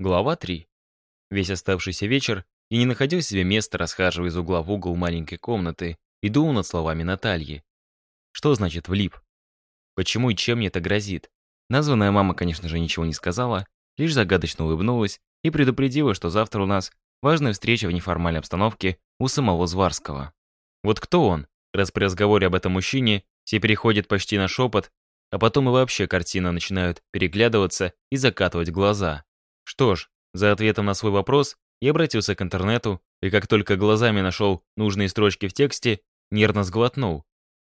Глава 3. Весь оставшийся вечер и не находил себе места, расхаживая из угла в угол маленькой комнаты и думал над словами Натальи. Что значит «влип»? Почему и чем мне это грозит? Названная мама, конечно же, ничего не сказала, лишь загадочно улыбнулась и предупредила, что завтра у нас важная встреча в неформальной обстановке у самого Зварского. Вот кто он, раз при разговоре об этом мужчине все переходят почти на шепот, а потом и вообще картина начинают переглядываться и закатывать глаза. Что ж, за ответом на свой вопрос я обратился к интернету, и как только глазами нашел нужные строчки в тексте, нервно сглотнул.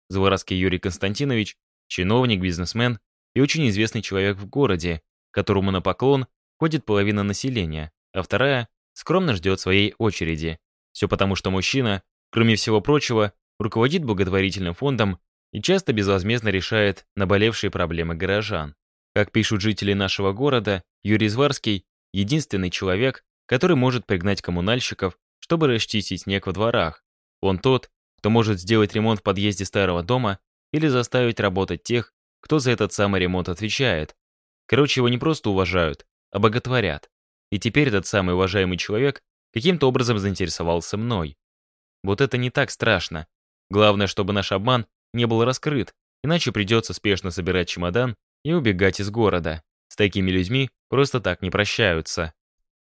Заворадский Юрий Константинович, чиновник, бизнесмен и очень известный человек в городе, которому на поклон ходит половина населения, а вторая скромно ждет своей очереди. Все потому, что мужчина, кроме всего прочего, руководит благотворительным фондом и часто безвозмездно решает наболевшие проблемы горожан. Как пишут жители нашего города, Юрий Зварский единственный человек, который может пригнать коммунальщиков, чтобы расчистить снег во дворах. Он тот, кто может сделать ремонт в подъезде старого дома или заставить работать тех, кто за этот самый ремонт отвечает. Короче, его не просто уважают, а боготворят. И теперь этот самый уважаемый человек каким-то образом заинтересовался мной. Вот это не так страшно. Главное, чтобы наш обман не был раскрыт, иначе придется спешно собирать чемодан и убегать из города. С такими людьми просто так не прощаются.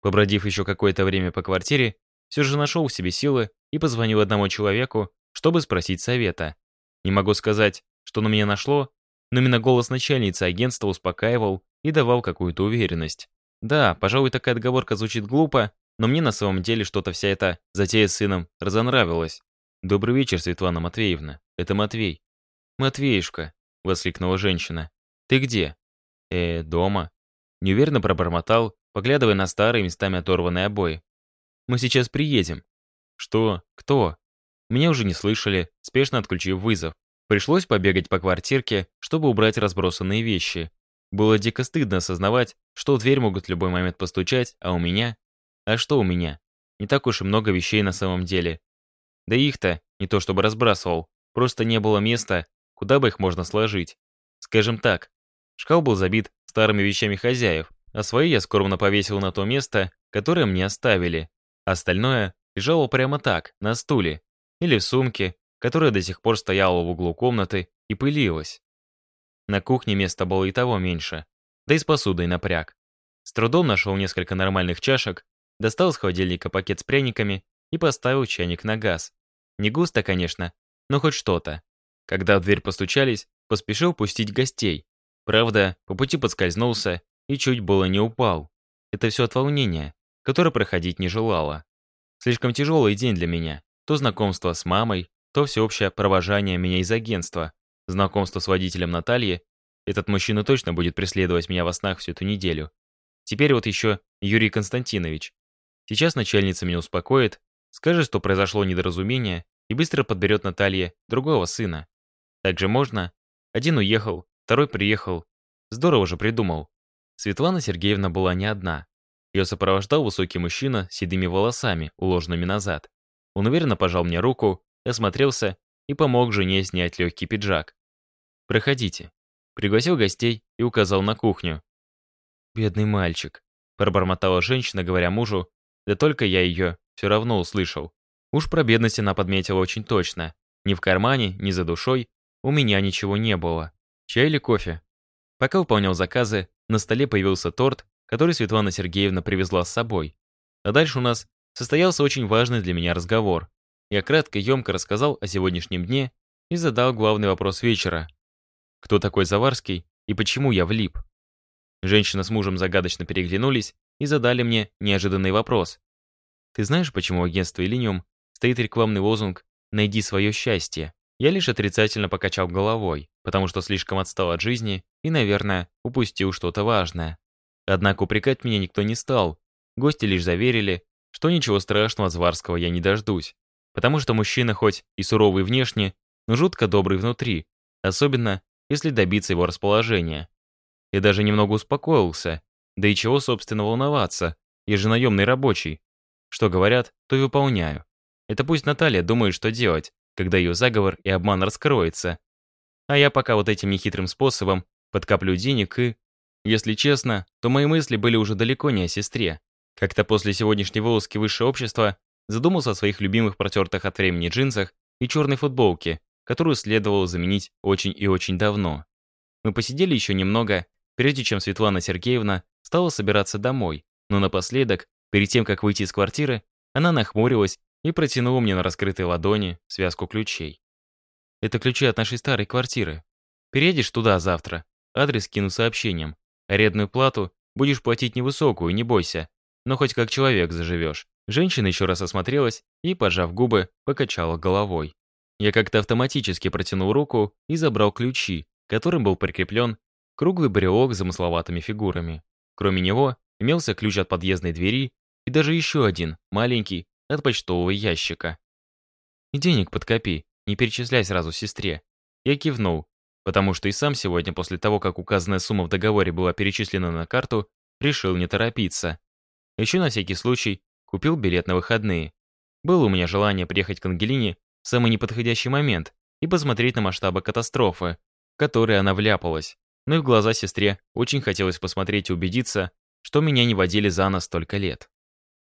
Побродив еще какое-то время по квартире, все же нашел в себе силы и позвонил одному человеку, чтобы спросить совета. Не могу сказать, что на меня нашло, но именно голос начальницы агентства успокаивал и давал какую-то уверенность. Да, пожалуй, такая отговорка звучит глупо, но мне на самом деле что-то вся эта затея с сыном разонравилась. «Добрый вечер, Светлана Матвеевна. Это Матвей». «Матвеюшка», — воскликнула женщина. «Ты где?» «Э, дома?» Неуверенно пробормотал, поглядывая на старые, местами оторванные обои. «Мы сейчас приедем». «Что? Кто?» Меня уже не слышали, спешно отключив вызов. Пришлось побегать по квартирке, чтобы убрать разбросанные вещи. Было дико стыдно осознавать, что в дверь могут в любой момент постучать, а у меня... А что у меня? Не так уж и много вещей на самом деле. Да их-то не то чтобы разбрасывал, просто не было места, куда бы их можно сложить. Скажем так, Шкаф был забит старыми вещами хозяев, а свои я скромно повесил на то место, которое мне оставили. Остальное лежало прямо так, на стуле или в сумке, которая до сих пор стояла в углу комнаты и пылилась. На кухне места было и того меньше, да и с посудой напряг. С трудом нашел несколько нормальных чашек, достал из холодильника пакет с пряниками и поставил чайник на газ. Не густо, конечно, но хоть что-то. Когда в дверь постучались, поспешил пустить гостей, Правда, по пути подскользнулся и чуть было не упал. Это все от волнения, которое проходить не желало. Слишком тяжелый день для меня. То знакомство с мамой, то всеобщее провожание меня из агентства, знакомство с водителем Натальи. Этот мужчина точно будет преследовать меня во снах всю эту неделю. Теперь вот еще Юрий Константинович. Сейчас начальница меня успокоит, скажет, что произошло недоразумение, и быстро подберет Наталье другого сына. Так же можно? Один уехал, Второй приехал. Здорово же придумал. Светлана Сергеевна была не одна. Ее сопровождал высокий мужчина с седыми волосами, уложенными назад. Он уверенно пожал мне руку, осмотрелся и помог жене снять легкий пиджак. «Проходите». Пригласил гостей и указал на кухню. «Бедный мальчик», — пробормотала женщина, говоря мужу, да только я ее все равно услышал. Уж про бедность она подметила очень точно. Ни в кармане, ни за душой у меня ничего не было. Чай или кофе? Пока выполнял заказы, на столе появился торт, который Светлана Сергеевна привезла с собой. А дальше у нас состоялся очень важный для меня разговор. Я кратко и емко рассказал о сегодняшнем дне и задал главный вопрос вечера. Кто такой Заварский и почему я влип? Женщина с мужем загадочно переглянулись и задали мне неожиданный вопрос. Ты знаешь, почему в агентстве «Линиум» стоит рекламный лозунг «Найди свое счастье»? Я лишь отрицательно покачал головой потому что слишком отстал от жизни и, наверное, упустил что-то важное. Однако упрекать меня никто не стал. Гости лишь заверили, что ничего страшного от Зварского я не дождусь, потому что мужчина хоть и суровый внешне, но жутко добрый внутри, особенно если добиться его расположения. Я даже немного успокоился, да и чего, собственно, волноваться, я же наемный рабочий. Что говорят, то и выполняю. Это пусть Наталья думает, что делать, когда ее заговор и обман раскроется, а я пока вот этим нехитрым способом подкоплю денег и... Если честно, то мои мысли были уже далеко не о сестре. Как-то после сегодняшней вылазки высшее общество задумался о своих любимых протертых от времени джинсах и черной футболке, которую следовало заменить очень и очень давно. Мы посидели еще немного, прежде чем Светлана Сергеевна стала собираться домой, но напоследок, перед тем, как выйти из квартиры, она нахмурилась и протянула мне на раскрытой ладони связку ключей. Это ключи от нашей старой квартиры. Переедешь туда завтра, адрес кину сообщением. Арендную плату будешь платить невысокую, не бойся, но хоть как человек заживёшь. Женщина ещё раз осмотрелась и, пожав губы, покачала головой. Я как-то автоматически протянул руку и забрал ключи, которым был прикреплен круглый брелок с замысловатыми фигурами. Кроме него имелся ключ от подъездной двери и даже ещё один, маленький, от почтового ящика. «И денег подкопи», не перечисляй сразу сестре. Я кивнул, потому что и сам сегодня, после того, как указанная сумма в договоре была перечислена на карту, решил не торопиться. Еще на всякий случай купил билет на выходные. Было у меня желание приехать к Ангелине в самый неподходящий момент и посмотреть на масштабы катастрофы, в которой она вляпалась. Но и в глаза сестре очень хотелось посмотреть и убедиться, что меня не водили за нос столько лет.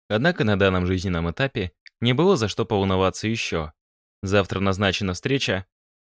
Однако на данном жизненном этапе не было за что поволноваться еще. Завтра назначена встреча.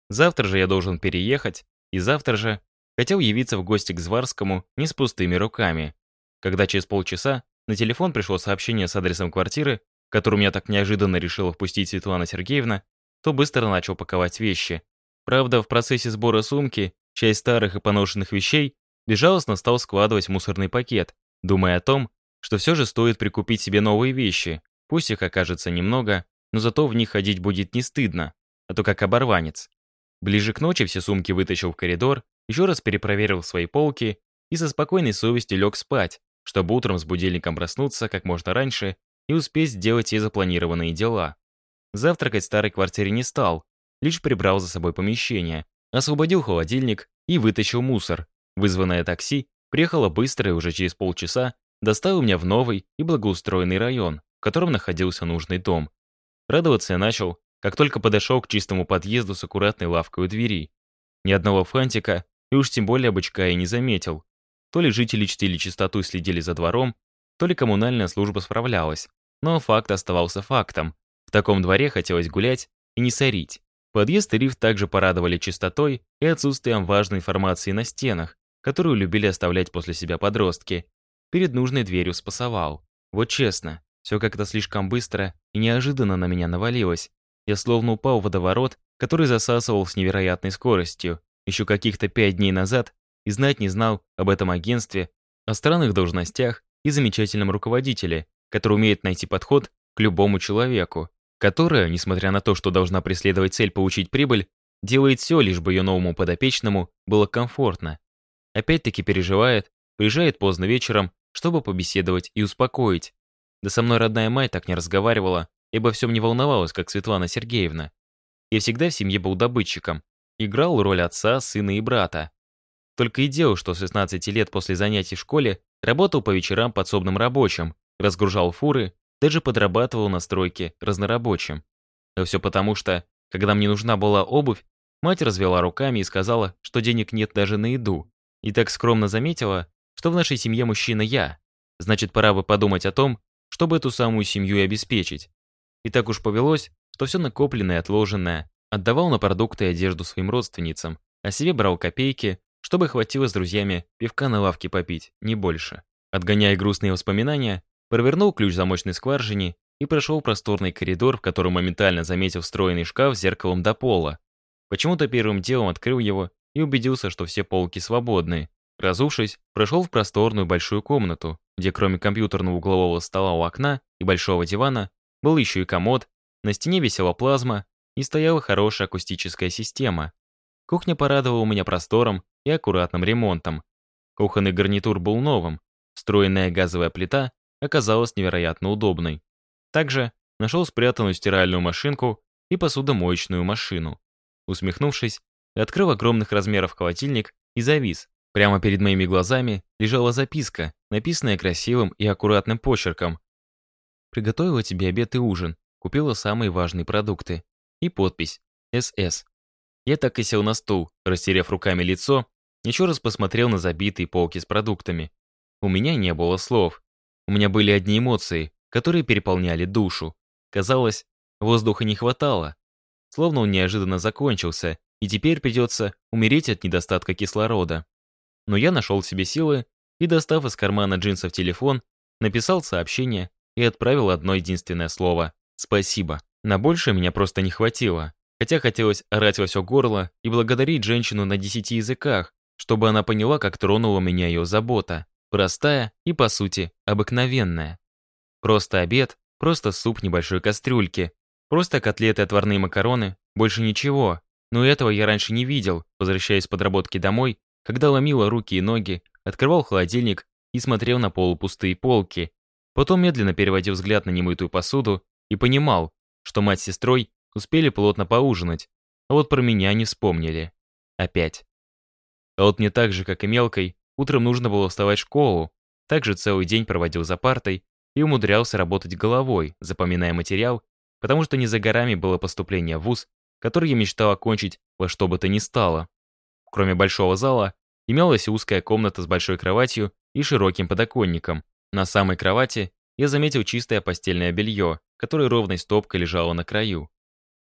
Завтра же я должен переехать. И завтра же хотел явиться в гости к Зварскому не с пустыми руками. Когда через полчаса на телефон пришло сообщение с адресом квартиры, которую меня так неожиданно решила впустить Светлана Сергеевна, то быстро начал паковать вещи. Правда, в процессе сбора сумки часть старых и поношенных вещей безжалостно стал складывать в мусорный пакет, думая о том, что все же стоит прикупить себе новые вещи, пусть их окажется немного, но зато в них ходить будет не стыдно, а то как оборванец. Ближе к ночи все сумки вытащил в коридор, еще раз перепроверил свои полки и со спокойной совестью лег спать, чтобы утром с будильником проснуться как можно раньше и успеть сделать все запланированные дела. Завтракать в старой квартире не стал, лишь прибрал за собой помещение, освободил холодильник и вытащил мусор. Вызванное такси приехало быстро и уже через полчаса доставил меня в новый и благоустроенный район, в котором находился нужный дом. Радоваться я начал, как только подошел к чистому подъезду с аккуратной лавкой у двери. Ни одного фантика, и уж тем более бычка я не заметил. То ли жители чтили чистоту и следили за двором, то ли коммунальная служба справлялась. Но факт оставался фактом. В таком дворе хотелось гулять и не сорить. Подъезд и лифт также порадовали чистотой и отсутствием важной информации на стенах, которую любили оставлять после себя подростки. Перед нужной дверью спасовал. Вот честно, все как-то слишком быстро и неожиданно на меня навалилось. Я словно упал в водоворот, который засасывал с невероятной скоростью. Еще каких-то пять дней назад и знать не знал об этом агентстве, о странных должностях и замечательном руководителе, который умеет найти подход к любому человеку, которая, несмотря на то, что должна преследовать цель получить прибыль, делает все, лишь бы ее новому подопечному было комфортно. Опять-таки переживает, приезжает поздно вечером, чтобы побеседовать и успокоить. Да со мной родная мать так не разговаривала, ибо всем не волновалась, как Светлана Сергеевна. Я всегда в семье был добытчиком, играл роль отца, сына и брата. Только и делал, что с 16 лет после занятий в школе работал по вечерам подсобным рабочим, разгружал фуры, даже подрабатывал на стройке разнорабочим. Но все потому, что, когда мне нужна была обувь, мать развела руками и сказала, что денег нет даже на еду. И так скромно заметила, что в нашей семье мужчина я. Значит, пора бы подумать о том, чтобы эту самую семью и обеспечить. И так уж повелось, что все накопленное и отложенное отдавал на продукты и одежду своим родственницам, а себе брал копейки, чтобы хватило с друзьями пивка на лавке попить, не больше. Отгоняя грустные воспоминания, провернул ключ замочной скважине и прошел просторный коридор, в котором моментально заметил встроенный шкаф с зеркалом до пола. Почему-то первым делом открыл его и убедился, что все полки свободны. Разувшись, прошел в просторную большую комнату, где кроме компьютерного углового стола у окна и большого дивана был еще и комод, на стене висела плазма и стояла хорошая акустическая система. Кухня порадовала меня простором и аккуратным ремонтом. Кухонный гарнитур был новым, встроенная газовая плита оказалась невероятно удобной. Также нашел спрятанную стиральную машинку и посудомоечную машину. Усмехнувшись, открыл огромных размеров холодильник и завис. Прямо перед моими глазами лежала записка, написанное красивым и аккуратным почерком. Приготовила тебе обед и ужин, купила самые важные продукты. И подпись «СС». Я так и сел на стул, растеряв руками лицо, еще раз посмотрел на забитые полки с продуктами. У меня не было слов. У меня были одни эмоции, которые переполняли душу. Казалось, воздуха не хватало. Словно он неожиданно закончился, и теперь придется умереть от недостатка кислорода. Но я нашел в себе силы и, достав из кармана джинсов телефон, написал сообщение и отправил одно единственное слово «Спасибо». На больше меня просто не хватило, хотя хотелось орать во все горло и благодарить женщину на десяти языках, чтобы она поняла, как тронула меня ее забота, простая и, по сути, обыкновенная. Просто обед, просто суп небольшой кастрюльки, просто котлеты, отварные макароны, больше ничего. Но этого я раньше не видел, возвращаясь с подработки домой, когда ломила руки и ноги открывал холодильник и смотрел на полупустые полки. Потом медленно переводил взгляд на немытую посуду и понимал, что мать с сестрой успели плотно поужинать, а вот про меня не вспомнили. Опять. А вот мне так же, как и мелкой, утром нужно было вставать в школу, также целый день проводил за партой и умудрялся работать головой, запоминая материал, потому что не за горами было поступление в вуз, который я мечтал окончить во что бы то ни стало. Кроме большого зала, имелась узкая комната с большой кроватью и широким подоконником. На самой кровати я заметил чистое постельное белье, которое ровной стопкой лежало на краю.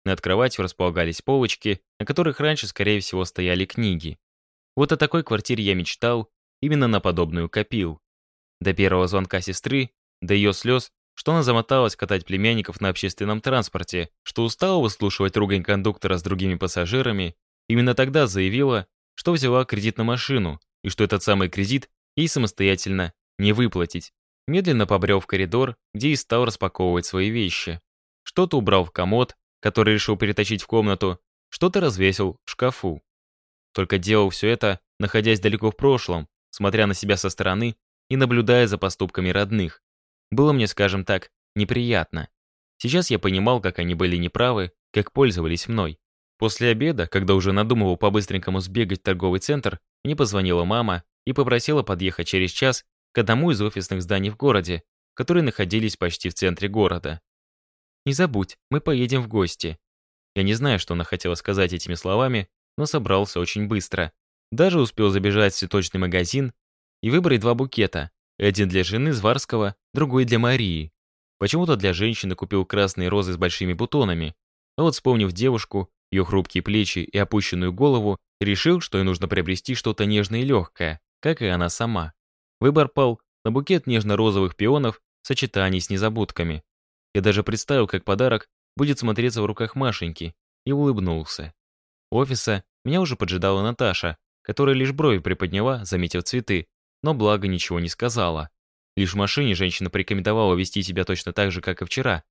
Над кроватью располагались полочки, на которых раньше, скорее всего, стояли книги. Вот о такой квартире я мечтал, именно на подобную копил. До первого звонка сестры, до ее слез, что она замоталась катать племянников на общественном транспорте, что устала выслушивать ругань кондуктора с другими пассажирами, именно тогда заявила, что взяла кредит на машину, и что этот самый кредит ей самостоятельно не выплатить. Медленно побрел в коридор, где и стал распаковывать свои вещи. Что-то убрал в комод, который решил перетащить в комнату, что-то развесил в шкафу. Только делал все это, находясь далеко в прошлом, смотря на себя со стороны и наблюдая за поступками родных. Было мне, скажем так, неприятно. Сейчас я понимал, как они были неправы, как пользовались мной. После обеда, когда уже надумывал по-быстренькому сбегать в торговый центр, мне позвонила мама и попросила подъехать через час к одному из офисных зданий в городе, которые находились почти в центре города. «Не забудь, мы поедем в гости». Я не знаю, что она хотела сказать этими словами, но собрался очень быстро. Даже успел забежать в цветочный магазин и выбрать два букета. Один для жены Зварского, другой для Марии. Почему-то для женщины купил красные розы с большими бутонами. А вот вспомнив девушку, ее хрупкие плечи и опущенную голову, решил, что ей нужно приобрести что-то нежное и легкое, как и она сама. Выбор пал на букет нежно-розовых пионов в сочетании с незабудками. Я даже представил, как подарок будет смотреться в руках Машеньки, и улыбнулся. У офиса меня уже поджидала Наташа, которая лишь брови приподняла, заметив цветы, но благо ничего не сказала. Лишь в машине женщина порекомендовала вести себя точно так же, как и вчера.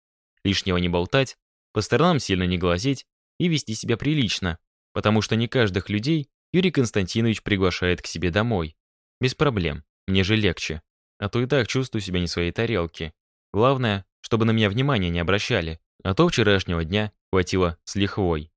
Лишнего не болтать, по сторонам сильно не глазеть и вести себя прилично, потому что не каждых людей Юрий Константинович приглашает к себе домой. Без проблем, мне же легче. А то и так чувствую себя не своей тарелки. Главное, чтобы на меня внимания не обращали, а то вчерашнего дня хватило с лихвой.